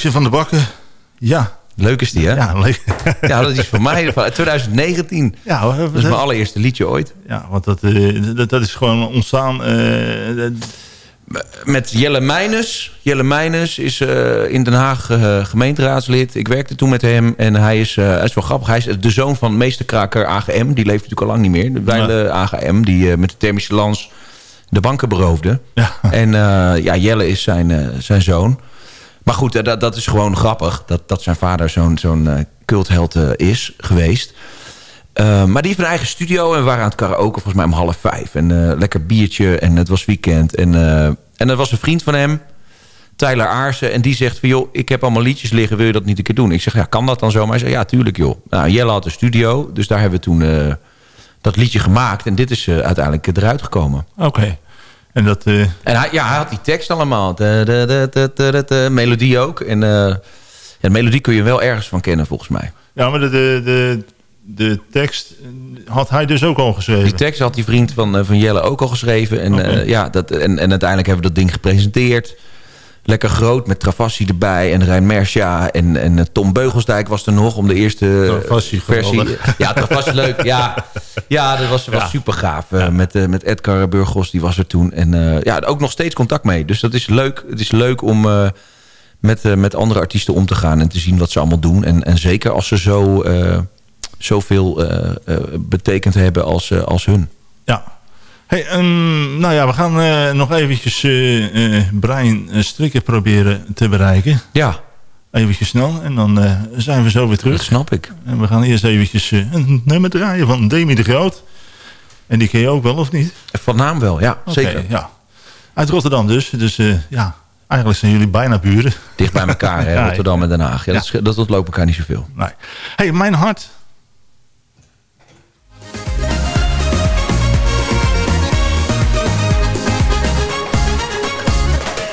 van de bakken. Ja. Leuk is die, hè? Ja, leuk. Ja, dat is van mij, van 2019. Ja, dat is mijn allereerste liedje ooit. Ja, want dat, eh, dat, dat is gewoon ontstaan... eh, dat- Met Jelle Meijnes. Jelle Meijnes is eh, in Den Haag gemeenteraadslid. Ik werkte toen met hem en hij is, hij is wel grappig. Hij is de zoon van meesterkraker AGM. Die leeft natuurlijk al lang niet meer. De wijle AGM, die met de thermische lans de banken beroofde. Ja. En ja, Jelle is zijn, zijn zoon. Maar goed, eh, dat, dat is gewoon grappig. Dat, dat zijn vader zo'n zo'n eh, cultheld eh, is geweest. Maar die heeft een eigen studio en we waren aan het karaoke volgens mij om half vijf. En lekker biertje en het was weekend. En, uh, en er was een vriend van hem, Tyler Aarsen. En die zegt van, joh, ik heb allemaal liedjes liggen. Wil je dat niet een keer doen? Ik zeg, ja, kan dat dan zo? Maar hij zegt, ja, tuurlijk joh. Nou, Jelle had een studio, dus daar hebben we toen dat liedje gemaakt. En dit is uiteindelijk eruit gekomen. Oké. En dat... Uh... En hij, ja, hij had die tekst allemaal. De, de, de, de melodie ook. En ja, de melodie kun je wel ergens van kennen, volgens mij. Ja, maar de, de, de, de tekst had hij dus ook al geschreven. Die tekst had die vriend van, van Jelle ook al geschreven. En, okay. ja, dat, en, en uiteindelijk hebben we dat ding gepresenteerd. Lekker groot, met Travassi erbij. En Rijn Mersja en, en Tom Beugelsdijk was er nog om de eerste Travassi, versie. Geweldig. Ja, Travassi leuk. Ja, ja dat was, was ja. super gaaf. Ja. met, uh, met Edgar Burgos, die was er toen. En uh, ja, ook nog steeds contact mee. Dus dat is leuk. Het is leuk om uh, met, met andere artiesten om te gaan. En te zien wat ze allemaal doen. En, en zeker als ze zo zoveel betekend hebben als, als hun. Ja. Hey, um, nou ja, we gaan nog eventjes Brian Strikker proberen te bereiken. Ja. Eventjes snel en dan zijn we zo weer terug. Dat snap ik. En we gaan eerst eventjes een nummer draaien van Demi de Groot. En die ken je ook wel, of niet? Van naam wel, ja. Okay, zeker. Ja. Uit Rotterdam dus. Dus ja, eigenlijk zijn jullie bijna buren. Dicht bij elkaar, hè, Rotterdam en Den Haag. Ja, ja. Dat, dat ontloopt elkaar niet zoveel. Nee. hey, mijn hart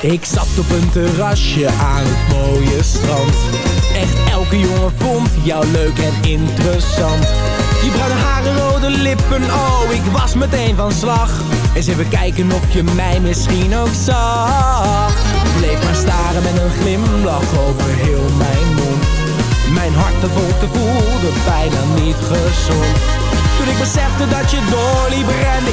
Ik zat op een terrasje aan het mooie strand. Echt elke jongen vond jou leuk en interessant. Je bruine haren, rode lippen, oh ik was meteen van slag. Eens even kijken of je mij misschien ook zag. Bleef maar staren met een glimlach over heel mijn mond. Mijn hart wolkte voelde bijna niet gezond. Toen ik besefte dat je doorliep, rende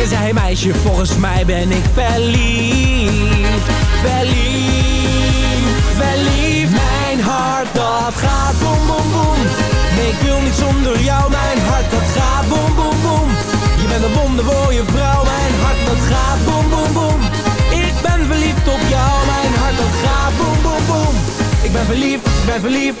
En zei, meisje, volgens mij ben ik verliefd. Verliefd, verliefd. Mijn hart dat gaat boem, boem, boem. Nee, ik wil niet zonder jou. Mijn hart dat gaat boem, boem, boem. Je bent een wondermooie vrouw. Mijn hart dat gaat boem, boem, boem. Ik ben verliefd op jou. Mijn hart dat gaat boem, boem, boem. Ik ben verliefd, ik ben verliefd.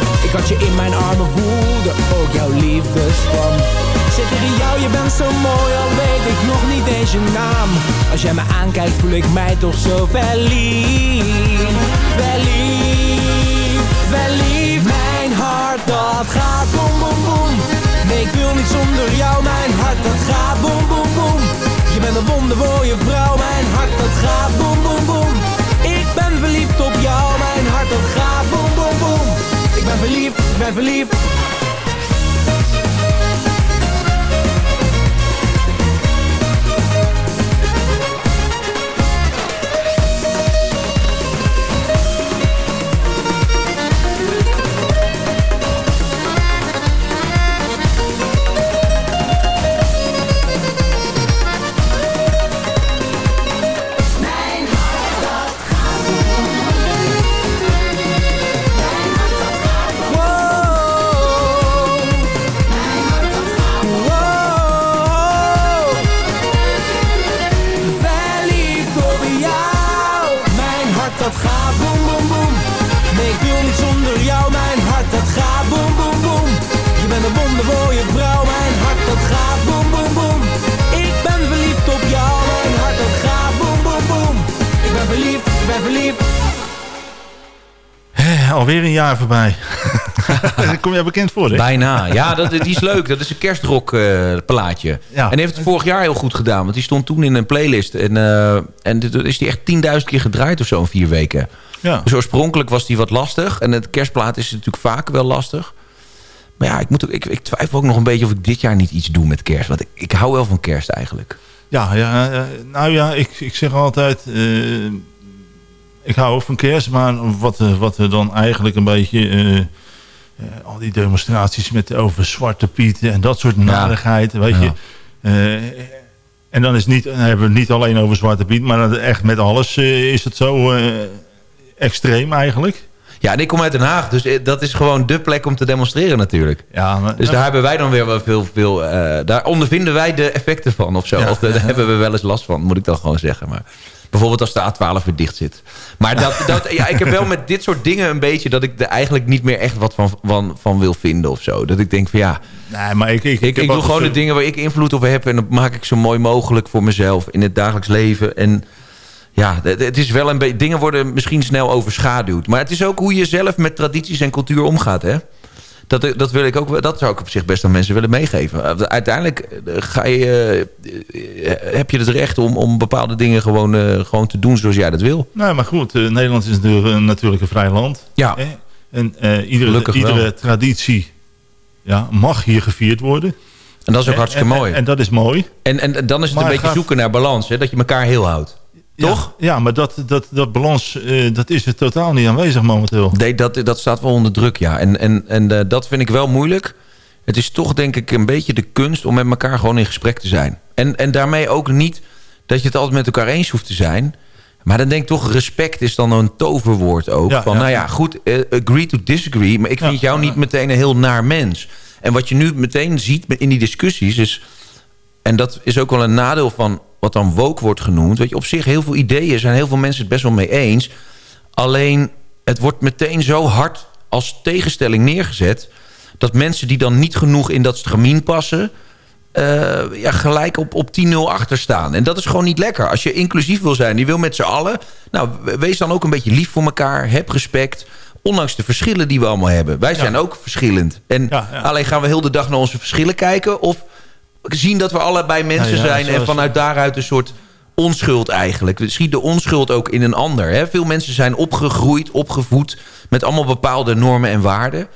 Ik had je in mijn armen, voelde ook jouw liefdespan Zit tegen jou, je bent zo mooi, al weet ik nog niet eens je naam. Als jij me aankijkt voel ik mij toch zo verliefd Verliefd, verliefd Mijn hart dat gaat boem boem boem. Nee ik wil niet zonder jou, mijn hart dat gaat boem boem boem. Je bent een wondermooie vrouw, mijn hart dat gaat boem boem boem. Ik ben verliefd op jou, mijn hart dat gaat boem boem boem ben verliefd, ik ben verliefd alweer een jaar voorbij. Daar kom jij bekend voor, hè? Bijna. Ja, dat, die is leuk. Dat is een kerstrok eh, plaatje. Ja. En heeft het vorig jaar heel goed gedaan. Want die stond toen in een playlist. En, eh, en dit is die echt 10.000 keer gedraaid of zo in vier weken. Ja. Dus oorspronkelijk was die wat lastig. En het kerstplaat is natuurlijk vaak wel lastig. Maar ja, ik, moet ook, ik, ik twijfel ook nog een beetje of ik dit jaar niet iets doe met kerst. Want ik, ik hou wel van kerst eigenlijk. Ja, ja eh, nou ja, ik, ik zeg altijd... ik hou ook van kerst, maar wat, eh, wat er dan eigenlijk een beetje... eh, eh, al die demonstraties met over Zwarte Piet en dat soort narigheid, weet je. En dan, is niet, dan hebben we het niet alleen over Zwarte Piet, maar echt met alles is het zo extreem eigenlijk. Ja, en ik kom uit Den Haag. Dus dat is gewoon dé plek om te demonstreren natuurlijk. Ja, maar- Dus daar hebben wij dan weer wel veel... veel daar ondervinden wij de effecten van of zo. Ja. Of daar daar hebben we wel eens last van, moet ik dan gewoon zeggen. Maar bijvoorbeeld als de A12 weer dicht zit. Maar dat, dat, ja, ik heb wel met dit soort dingen een beetje... dat ik er eigenlijk niet meer echt wat van, van, van wil vinden of zo. Dat ik denk van ja... Nee, maar ik, ik, Ik, doe gewoon de dingen waar ik invloed op heb... en dat maak ik zo mooi mogelijk voor mezelf in het dagelijks leven. En ja, het, het is wel een beetje... Dingen worden misschien snel overschaduwd. Maar het is ook hoe je zelf met tradities en cultuur omgaat, hè? Dat, dat, wil ik ook, dat zou ik op zich best aan mensen willen meegeven. Uiteindelijk eh, ga je, eh, heb je het recht om, om bepaalde dingen gewoon, eh, gewoon te doen zoals jij dat wil. Nou, maar goed, eh, Nederland is natuurlijk, een- vrij land. Ja. Hè? En eh, iedere, iedere traditie ja, mag hier gevierd worden. En dat is ook hartstikke En- mooi. En, en dat is mooi. En, en dan is het Maar een beetje gaat- zoeken naar balans. Hè? Dat je elkaar heel houdt. Toch? Ja, ja maar dat, dat, dat balans eh, dat is er totaal niet aanwezig momenteel. Nee, dat, dat staat wel onder druk, ja. En, en, en eh, dat vind ik wel moeilijk. Het is toch denk ik een beetje de kunst om met elkaar gewoon in gesprek te zijn. En, en daarmee ook niet dat je het altijd met elkaar eens hoeft te zijn. Maar dan denk ik toch, respect is dan een toverwoord ook. Ja, van, ja. nou ja, goed, eh, agree to disagree. Maar ik vind jou niet meteen een heel naar mens. En wat je nu meteen ziet in die discussies is... en dat is ook wel een nadeel van wat dan woke wordt genoemd. Weet je, op zich heel veel ideeën zijn heel veel mensen het best wel mee eens. Alleen het wordt meteen zo hard als tegenstelling neergezet... dat mensen die dan niet genoeg in dat stramien passen... eh, ja, gelijk op, op 10-0 achter staan. En dat is gewoon niet lekker. Als je inclusief wil zijn, die wil met z'n allen... nou, wees dan ook een beetje lief voor elkaar. Heb respect. Ondanks de verschillen die we allemaal hebben. Wij zijn ook verschillend. En Ja, ja. alleen gaan we heel de dag naar onze verschillen kijken... of zien dat we allebei mensen ja, zijn... en vanuit daaruit een soort onschuld eigenlijk. We zien de onschuld ook in een ander. Hè? Veel mensen zijn opgegroeid, opgevoed... met allemaal bepaalde normen en waarden.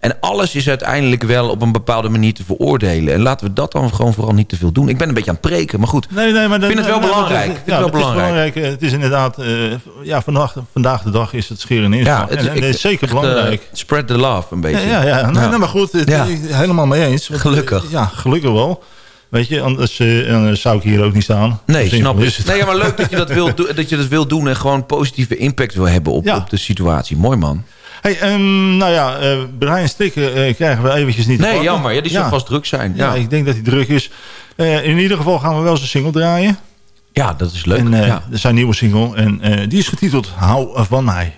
En alles is uiteindelijk wel op een bepaalde manier te veroordelen. En laten we dat dan gewoon vooral niet te veel doen. Ik ben een beetje aan het preken, maar goed. Nee, nee, maar Ik vind het wel nee, belangrijk. dat- Ik vind het wel dat is belangrijk. Eh, Het is inderdaad, eh, ja, vandaag, vandaag de dag is het scheren in. Ja, en, en ik- dat is zeker echt, eh, belangrijk. spread the love een beetje. Ja, ja, maar goed, het, Ja. helemaal mee eens. Want, Gelukkig. eh, Ja, gelukkig wel. Weet je, anders, eh, zou ik hier ook niet staan. Nee, snap ik. Nee, ja, maar leuk dat je dat, wil, do- dat je dat wil doen... en gewoon positieve impact wil hebben op, Ja. op de situatie. Mooi, man. Hey, ehm, nou ja, eh Brian Stikken eh, krijgen we eventjes niet Nee, jammer. Ja, die zal ja. vast druk zijn. Ja. Ik denk dat hij druk is. In ieder geval gaan we wel zijn single draaien. ja dat is leuk. En. Zijn nieuwe single. En die is getiteld Hou van mij.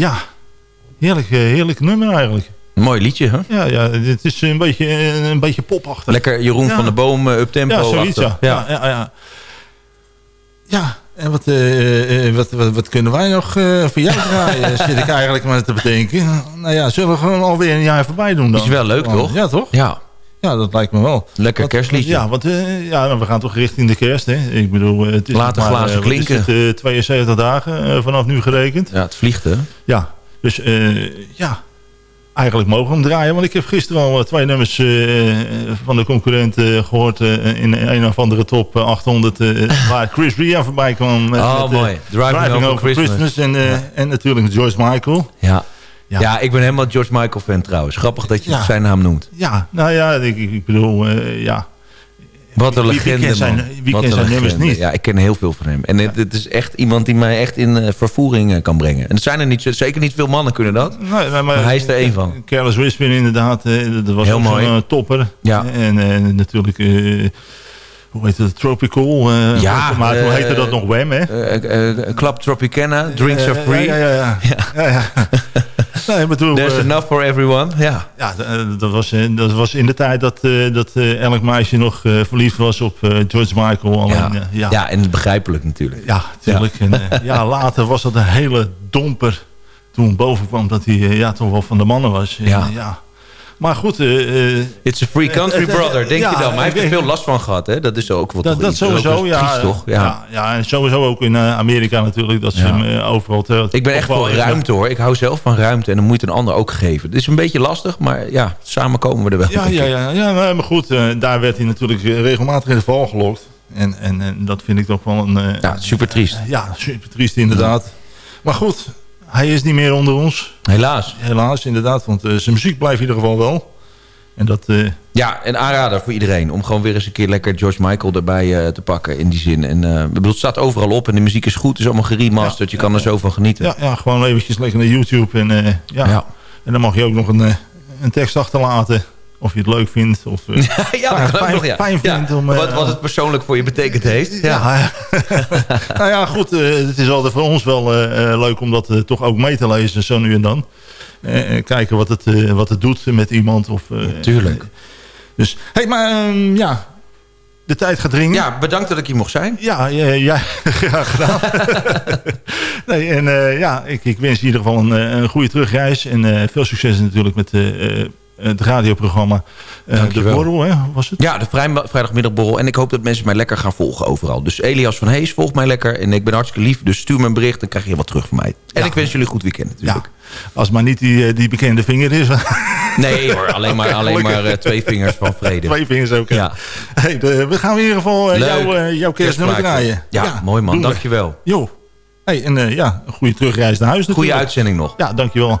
Ja, heerlijk, eh, heerlijk nummer eigenlijk. Mooi liedje, hè? Ja, ja, het is een beetje, een beetje popachtig. Lekker Jeroen Ja. van de Boom, uh, up-tempo. Ja, zoiets, ja. Ja, ja, ja. Ja, en wat, eh, eh, wat, wat, wat kunnen wij nog eh, voor jou draaien? zit ik eigenlijk maar te bedenken. Nou ja, zullen we gewoon alweer een jaar voorbij doen dan? Is wel leuk, toch? Ja, toch? Ja, Ja, dat lijkt me wel. lekker Want- kerstliedje. Ja, want eh, ja, nou, we gaan toch richting de kerst, hè? Ik bedoel, eh, het is maar, glazen wat is klinken. het, eh, 72 dagen vanaf nu gerekend. Ja, het vliegt, hè? Ja, dus ja, eigenlijk mogen we hem draaien. Want ik heb gisteren al twee nummers van de concurrent eh, gehoord eh, in een of andere top eh, 800. eh, waar Chris Ria voorbij kwam. Met, Oh, met, eh, mooi. Driving Home for Christmas. En, en natuurlijk George Michael. Ja. Ja. Ja. ik ben helemaal George Michael fan trouwens. Grappig dat je Ja. zijn naam noemt. Ja, nou ja, ik, ik bedoel, eh, ja. Wat een Wie- wie legende, kent zijn- wie Wat een zijn nummers legende. niet? Ja, ik ken heel veel van hem. En het, het is echt iemand die mij echt in eh, vervoering eh, kan brengen. En er zijn er niet, zeker niet veel mannen kunnen dat. Nee, maar, Maar hij is er één van. Careless Whisper inderdaad, dat was Heel ook mooi. eh, topper. Ja. En natuurlijk, hoe heet het, Tropical. eh, Ja, maar hoe eh, heette dat nog, Wham, hè? Eh, Club Tropicana, Drinks are Eh, free. Ja, ja, ja. ja. ja, nee, There's enough for everyone. Ja. ja, dat was, dat was in de tijd dat, dat elk meisje nog verliefd was op George Michael. Alleen, Ja. ja. ja, en begrijpelijk natuurlijk. Ja, natuurlijk. En, eh, ja, later was dat een hele domper. Toen boven kwam dat hij ja, toch wel van de mannen was. En, Ja. ja. Maar goed, eh, It's a free country, Eh, eh, brother, denk ja, je dan. Maar hij heeft er veel last van gehad, hè? Dat is ook wat dat, dat ook sowieso, een ja, triest, toch? Ja. ja. Ja, en sowieso ook in Amerika natuurlijk. Dat ze hem overal... te- Ik ben echt voor ruimte, hoor. Ik hou zelf van ruimte en dan moet je een ander ook geven. Het is een beetje lastig, maar ja, samen komen we er wel. Ja, ja, ja, ja maar goed, daar werd hij natuurlijk regelmatig in de val gelokt. En, en, en dat vind ik toch wel een... Ja, super triest. ja, super triest inderdaad. Maar goed, hij is niet meer onder ons. Helaas. Helaas, inderdaad. Want eh, zijn muziek blijft in ieder geval wel. En dat... eh, Ja, een aanrader voor iedereen. Om gewoon weer eens een keer lekker George Michael erbij eh, te pakken in die zin. En ik bedoel, het staat overal op en de muziek is goed. Het is allemaal geremasterd. je kan er zo van genieten. ja, ja, gewoon eventjes lekker naar YouTube. En, ja. Ja. en dan mag je ook nog een, een tekst achterlaten. Of je het leuk vindt. Of, eh, Ja, dat kan ook fijn, nog, ja. fijn Ja, vindt om... eh, wat, wat het persoonlijk voor je betekend heeft. Ja. Nou ja, goed. eh, het is altijd voor ons wel leuk om dat toch ook mee te lezen, zo nu en dan. Kijken wat het, eh, wat het doet met iemand. Of, eh, Tuurlijk. Dus, hey, maar ehm, ja, de tijd gaat dringen. Ja, bedankt dat ik hier mocht zijn. Ja, ja, ja graag gedaan. nee, en eh, ja, ik, ik wens in ieder geval een, eh, een goede terugreis. En eh, veel succes natuurlijk met het radioprogramma. eh, de. Borrel, hè, was het? Ja, de vrij- vrijdagmiddagborrel. En ik hoop dat mensen mij lekker gaan volgen overal. Dus Elias van Hees, volg mij lekker. En ik ben hartstikke lief, dus stuur me een bericht. Dan krijg je wat terug van mij. En Ja. ik wens jullie een goed weekend Ja, natuurlijk. als het maar niet die, eh, die bekende vinger is. Nee hoor, alleen maar, alleen maar eh, twee vingers van vrede. Twee vingers ook. hè. Ja. Hey, de- we gaan in ieder geval jouw, jouw kerstnummer draaien. Ja, mooi man, dankjewel. Jo. Hey, en ja, een goede terugreis naar huis Goede natuurlijk. uitzending nog. Ja, dankjewel.